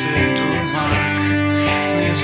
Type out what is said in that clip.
néző tud meg, néz